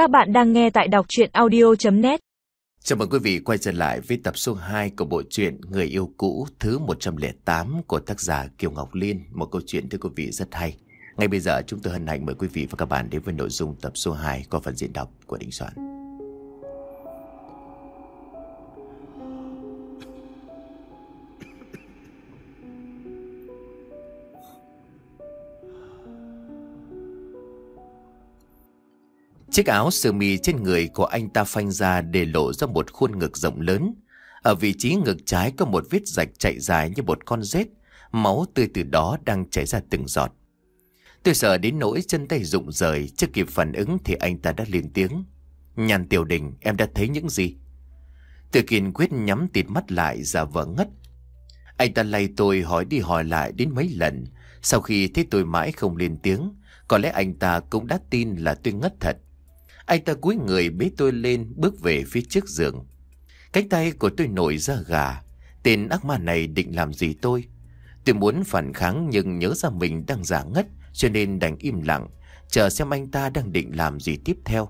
Các bạn đang nghe tại đọc chuyện audio.net Chào mừng quý vị quay trở lại với tập số 2 của bộ truyện Người yêu cũ thứ 108 của tác giả Kiều Ngọc Liên. Một câu chuyện, thưa quý vị, rất hay. Ngay bây giờ, chúng tôi hân hạnh mời quý vị và các bạn đến với nội dung tập số 2 có phần diễn đọc của Đình Soạn. Chiếc áo sơ mi trên người của anh ta phanh ra để lộ ra một khuôn ngực rộng lớn. Ở vị trí ngực trái có một vết rạch chạy dài như một con rết, máu tươi từ đó đang chảy ra từng giọt. Tôi sợ đến nỗi chân tay rụng rời, chưa kịp phản ứng thì anh ta đã lên tiếng. Nhàn tiểu đình, em đã thấy những gì? Tôi kiên quyết nhắm tịt mắt lại giả vờ ngất. Anh ta lay tôi hỏi đi hỏi lại đến mấy lần. Sau khi thấy tôi mãi không lên tiếng, có lẽ anh ta cũng đã tin là tôi ngất thật. Anh ta cúi người bế tôi lên bước về phía trước giường. Cánh tay của tôi nổi ra gà. Tên ác ma này định làm gì tôi? Tôi muốn phản kháng nhưng nhớ ra mình đang giả ngất cho nên đành im lặng, chờ xem anh ta đang định làm gì tiếp theo.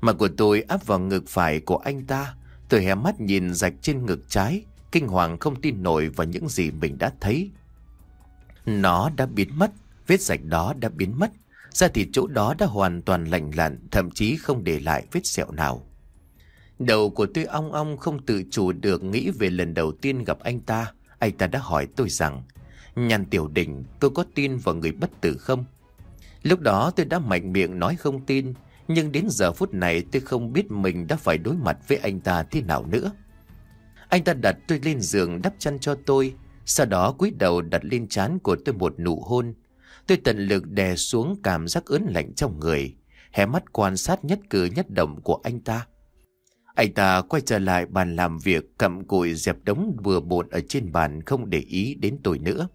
Mặt của tôi áp vào ngực phải của anh ta. Tôi hé mắt nhìn rạch trên ngực trái, kinh hoàng không tin nổi vào những gì mình đã thấy. Nó đã biến mất, vết rạch đó đã biến mất. Da thịt chỗ đó đã hoàn toàn lành lặn, thậm chí không để lại vết sẹo nào. Đầu của tôi ong ong không tự chủ được nghĩ về lần đầu tiên gặp anh ta. Anh ta đã hỏi tôi rằng, Nhàn tiểu đỉnh, tôi có tin vào người bất tử không? Lúc đó tôi đã mạnh miệng nói không tin, nhưng đến giờ phút này tôi không biết mình đã phải đối mặt với anh ta thế nào nữa. Anh ta đặt tôi lên giường đắp chăn cho tôi, sau đó cúi đầu đặt lên trán của tôi một nụ hôn. Tôi tận lực đè xuống cảm giác ớn lạnh trong người, hé mắt quan sát nhất cử nhất động của anh ta. Anh ta quay trở lại bàn làm việc, cầm cùi dẹp đống vừa bột ở trên bàn không để ý đến tôi nữa.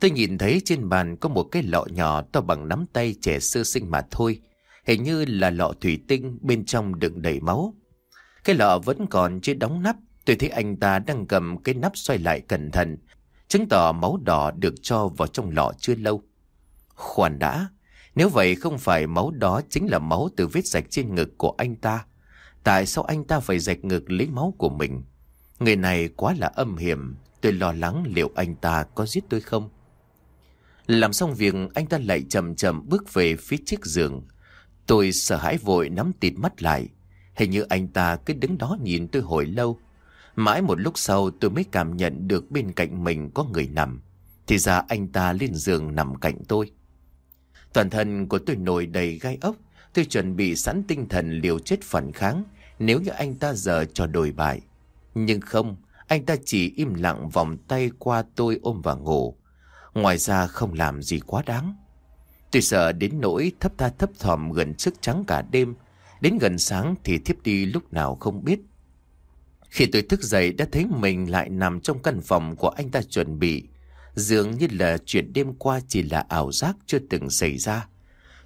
Tôi nhìn thấy trên bàn có một cái lọ nhỏ to bằng nắm tay trẻ sơ sinh mà thôi. Hình như là lọ thủy tinh bên trong đựng đầy máu. Cái lọ vẫn còn chưa đóng nắp. Tôi thấy anh ta đang cầm cái nắp xoay lại cẩn thận. Chứng tỏ máu đỏ được cho vào trong lọ chưa lâu. Khoan đã. Nếu vậy không phải máu đó chính là máu từ vết rạch trên ngực của anh ta. Tại sao anh ta phải rạch ngực lấy máu của mình? Người này quá là âm hiểm. Tôi lo lắng liệu anh ta có giết tôi không? Làm xong việc, anh ta lại chậm chậm bước về phía chiếc giường. Tôi sợ hãi vội nắm tịt mắt lại. Hình như anh ta cứ đứng đó nhìn tôi hồi lâu. Mãi một lúc sau tôi mới cảm nhận được bên cạnh mình có người nằm. Thì ra anh ta lên giường nằm cạnh tôi. Toàn thân của tôi nổi đầy gai ốc. Tôi chuẩn bị sẵn tinh thần liều chết phản kháng nếu như anh ta giờ cho đổi bại. Nhưng không, anh ta chỉ im lặng vòng tay qua tôi ôm vào ngủ. Ngoài ra không làm gì quá đáng. Tôi sợ đến nỗi thấp tha thấp thòm gần sức trắng cả đêm. Đến gần sáng thì thiếp đi lúc nào không biết. Khi tôi thức dậy đã thấy mình lại nằm trong căn phòng của anh ta chuẩn bị. Dường như là chuyện đêm qua chỉ là ảo giác chưa từng xảy ra.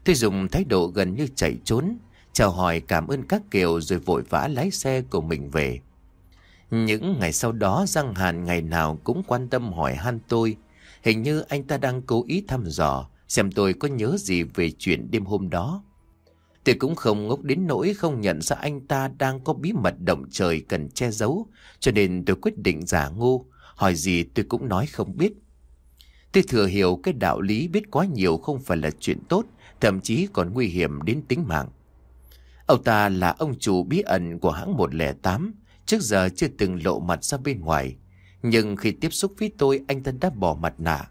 Tôi dùng thái độ gần như chạy trốn, chào hỏi cảm ơn các kiều rồi vội vã lái xe của mình về. Những ngày sau đó Giang Hàn ngày nào cũng quan tâm hỏi han tôi. Hình như anh ta đang cố ý thăm dò xem tôi có nhớ gì về chuyện đêm hôm đó. Tôi cũng không ngốc đến nỗi không nhận ra anh ta đang có bí mật động trời cần che giấu, cho nên tôi quyết định giả ngu, hỏi gì tôi cũng nói không biết. Tôi thừa hiểu cái đạo lý biết quá nhiều không phải là chuyện tốt, thậm chí còn nguy hiểm đến tính mạng. Ông ta là ông chủ bí ẩn của hãng 108, trước giờ chưa từng lộ mặt ra bên ngoài. Nhưng khi tiếp xúc với tôi anh ta đã bỏ mặt nạ.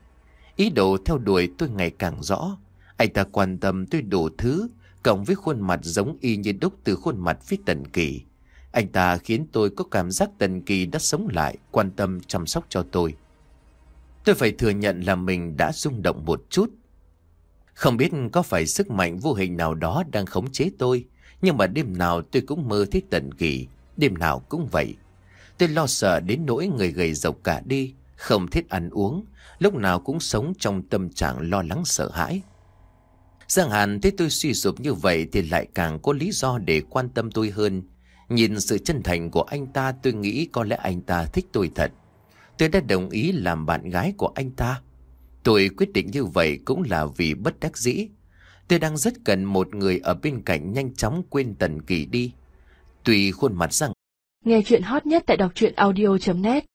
Ý đồ theo đuổi tôi ngày càng rõ. Anh ta quan tâm tôi đủ thứ, cộng với khuôn mặt giống y như đúc từ khuôn mặt phía Tần Kỳ. Anh ta khiến tôi có cảm giác Tần Kỳ đã sống lại, quan tâm chăm sóc cho tôi. Tôi phải thừa nhận là mình đã rung động một chút. Không biết có phải sức mạnh vô hình nào đó đang khống chế tôi, nhưng mà đêm nào tôi cũng mơ thấy Tần Kỳ, đêm nào cũng vậy. Tôi lo sợ đến nỗi người gầy rộc cả đi, không thích ăn uống, lúc nào cũng sống trong tâm trạng lo lắng sợ hãi. Giang Hàn thấy tôi suy sụp như vậy thì lại càng có lý do để quan tâm tôi hơn. Nhìn sự chân thành của anh ta, tôi nghĩ có lẽ anh ta thích tôi thật. Tôi đã đồng ý làm bạn gái của anh ta. Tôi quyết định như vậy cũng là vì bất đắc dĩ. Tôi đang rất cần một người ở bên cạnh nhanh chóng quên Tần Kỳ đi. Tùy khuôn mặt rằng Nghe chuyện hot nhất tại đọc truyện audio.net